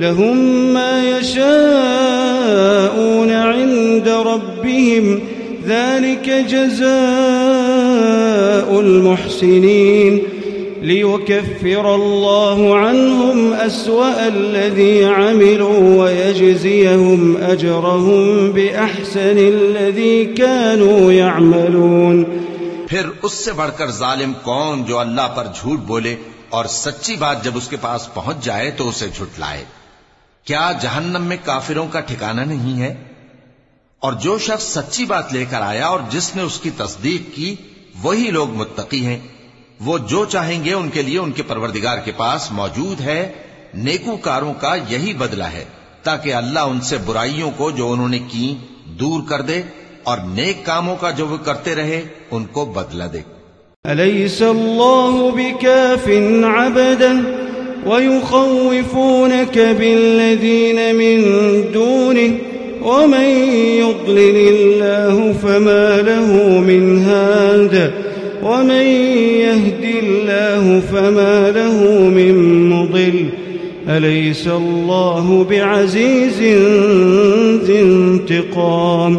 لهم ما يشاءون عند ربهم، ذلك جزاء المحسنين. ليكفر الله عنهم أسوأ الذي عملوا ويجزيهم أجرهم بأحسن الذي كانوا يعملون. پھر اس سے بڑھ کر ظالم کون جو اللہ پر جھوٹ بولے اور سچی بات جب اس کے پاس پہنچ جائے تو اسے جھٹلائے۔ کیا جہنم میں کافروں کا ٹھکانہ نہیں ہے؟ اور جو شخص سچی بات لے کر آیا اور جس نے اس کی تصدیق کی، وہی لوگ متقی ہیں۔ وہ جو چاہیں گے ان کے لیے ان کے پروردگار کے پاس موجود ہے۔ نیکو کاروں کا یہی بدلہ ہے، تاکہ اللہ ان سے برائیوں کو جو انہوں نے کی دور کر دے اور نیک کاموں کا جو وہ کرتے رہے، ان کو بدلہ دے۔ أليس الله بكاف عبدا؟ ويخوفونك بالذين من دونه ومن يضلل الله فما له من هاد ومن يهد الله فما له من مضل أليس الله بعزيز ذي انتقام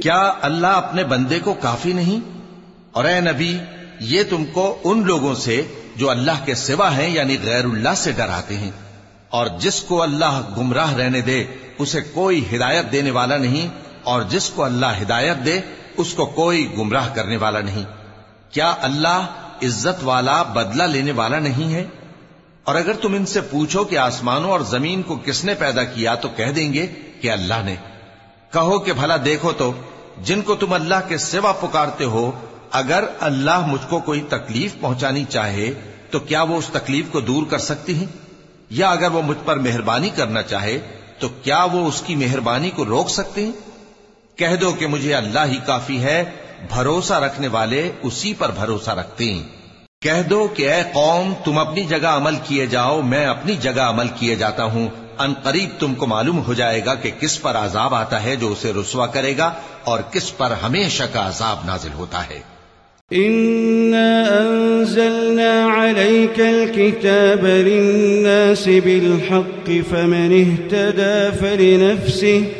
کیا اللہ اپنے بندے کو کافی نہیں؟ اور اے نبی، یہ تم کو ان لوگوں سے جو اللہ کے سوا ہیں یعنی غیر اللہ سے ڈراتے ہیں۔ اور جس کو اللہ گمراہ رہنے دے، اسے کوئی ہدایت دینے والا نہیں۔ اور جس کو اللہ ہدایت دے، اس کو کوئی گمراہ کرنے والا نہیں۔ کیا اللہ عزت والا، بدلہ لینے والا نہیں ہے؟ اور اگر تم ان سے پوچھو کہ آسمانوں اور زمین کو کس نے پیدا کیا، تو کہہ دیں گے کہ اللہ نے۔ کہو کہ بھلا دیکھو تو جن کو تم اللہ کے سوا پکارتے ہو، اگر اللہ مجھ کو کوئی تکلیف پہنچانی چاہے، تو کیا وہ اس تکلیف کو دور کر سکتی ہیں؟ یا اگر وہ مجھ پر مہربانی کرنا چاہے، تو کیا وہ اس کی مہربانی کو روک سکتے ہیں؟ کہہ دو کہ مجھے اللہ ہی کافی ہے، بھروسہ رکھنے والے اسی پر بھروسہ رکھتے ہیں۔ کہہ دو کہ اے قوم، تم اپنی جگہ عمل کیے جاؤ، میں اپنی جگہ عمل کیے جاتا ہوں۔ ان قریب تم کو معلوم ہو جائے گا کہ کس پر عذاب آتا ہے جو اسے رسوا کرے گا اور کس پر ہمیشہ کا عذاب نازل ہوتا ہے۔ إنا أنزلنا عليك الكتاب للناس بالحق فمن اهتدى فلنفسه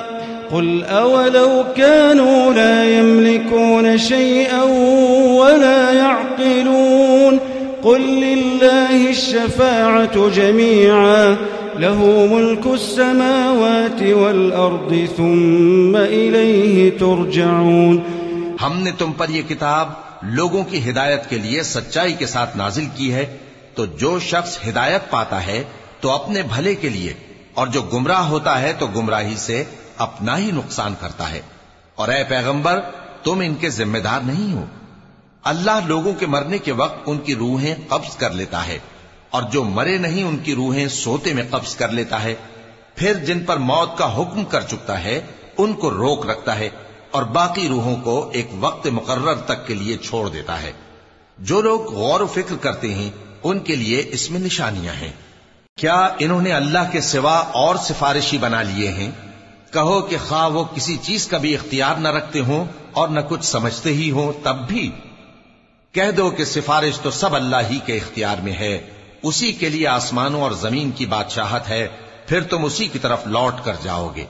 قل أولو كانوا لا يملكون شيئا ولا يعقلون قل لله الشفاعة جميعا له ملك السماوات والأرض ثم إليه ترجعون ہم نے تم پر یہ کتاب لوگوں کی ہدایت کے لیے سچائی کے ساتھ نازل کی ہے تو جو شخص ہدایت پاتا ہے تو اپنے بھلے کے لیے اور جو گمراہ ہوتا ہے تو گمراہی سے اپنا ہی نقصان کرتا ہے۔ اور اے پیغمبر، تم ان کے ذمہ دار نہیں ہو۔ اللہ لوگوں کے مرنے کے وقت ان کی روحیں قبض کر لیتا ہے۔ اور جو مرے نہیں، ان کی روحیں سوتے میں قبض کر لیتا ہے۔ پھر جن پر موت کا حکم کر چکتا ہے، ان کو روک رکھتا ہے۔ اور باقی روحوں کو ایک وقت مقرر تک کے لیے چھوڑ دیتا ہے۔ جو لوگ غور و فکر کرتے ہیں، ان کے لیے اس میں نشانیاں ہیں۔ کیا انہوں نے اللہ کے سوا اور سفارشی بنا لیے ہیں؟ کہو کہ خواہ وہ کسی چیز کا بھی اختیار نہ رکھتے ہوں اور نہ کچھ سمجھتے ہی ہوں، تب بھی کہہ دو کہ سفارش تو سب اللہ ہی کے اختیار میں ہے۔ اسی کے لیے آسمانوں اور زمین کی بادشاہت ہے، پھر تم اسی کی طرف لوٹ کر جاؤ گے۔